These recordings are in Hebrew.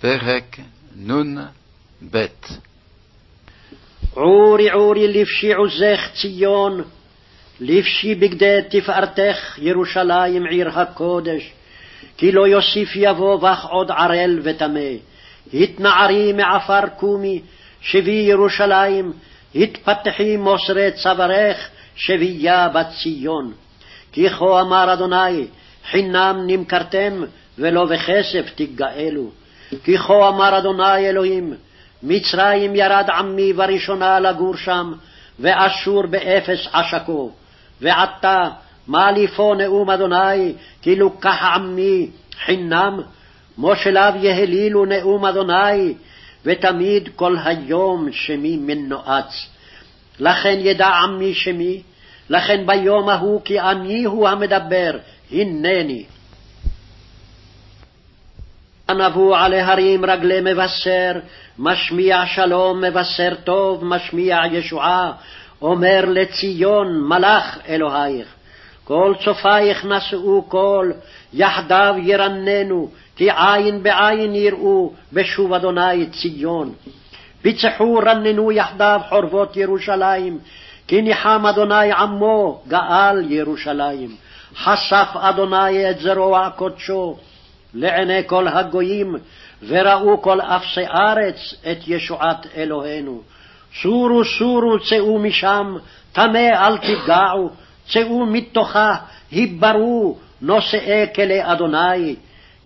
פרק נ"ב עורי עורי לפשי עוזך ציון, לפשי בגדי תפארתך ירושלים עיר הקודש, כי לא יוסיף יבוא בך עוד ערל וטמא. התנערי מעפר קומי, שבי ירושלים, התפתחי מוסרי צווארך, שבייה בת ציון. כי כה אמר אדוני, חינם נמכרתם, ולא בכסף תגאלו. כי כה אמר אדוני אלוהים, מצרים ירד עמי בראשונה לגור שם, ואשור באפס עשקו. ועתה, מה לי פה נאום אדוני, כי לוקח עמי חינם? מושליו יהלילו נאום אדוני, ותמיד כל היום שמי מנועץ. לכן ידע עמי שמי, לכן ביום ההוא כי אני הוא המדבר, הנני. נבוא עלי הרים רגלי מבשר, משמיע שלום, מבשר טוב, משמיע ישועה, אומר לציון מלאך אלוהיך. כל צופייך נשאו קול, יחדיו ירננו, כי עין בעין יראו, בשוב אדוני ציון. פיצחו רננו יחדיו חורבות ירושלים, כי ניחם אדוני עמו, גאל ירושלים. חשף אדוני את זרוע קודשו, לעיני כל הגויים, וראו כל אפסי ארץ את ישועת אלוהינו. סורו סורו צאו משם, טמא אל תפגעו, צאו מתוכה, היברו, נושאי כלי אדוני.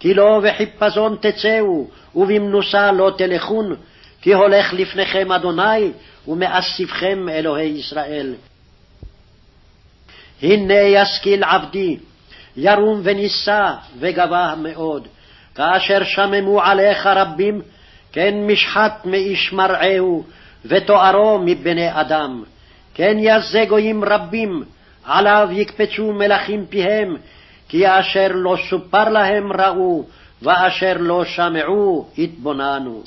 כי לא בחיפזון תצאו, ובמנוסה לא תלכון, כי הולך לפניכם אדוני, ומאספכם אלוהי ישראל. הנה ישכיל עבדי, ירום ונישא וגבה מאוד. כאשר שממו עליך רבים, כן משחת מאיש מרעהו, ותוארו מבני אדם. כן יזה גויים רבים, עליו יקפצו מלכים פיהם, כי אשר לא סופר להם ראו, ואשר לא שמעו התבוננו.